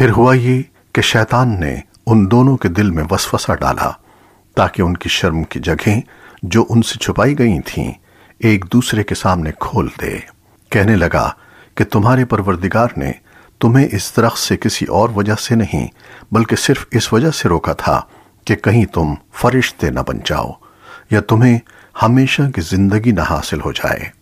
پھر ہوا یہ کہ شیطان نے ان دونوں کے دل میں وسوسہ ڈالا تاکہ ان کی شرم کی جگہیں جو ان سے چھپائی گئی تھیں ایک دوسرے کے سامنے کھول دے۔ کہنے لگا کہ تمہارے پروردگار نے تمہیں اس درخت سے کسی اور وجہ سے نہیں، بلکہ صرف اس وجہ سے روکا تھا کہ کہیں تم فرشتے نہ بن جاؤ یا تمہیں ہمیشہ کی زندگی نہ حاصل ہو جائے۔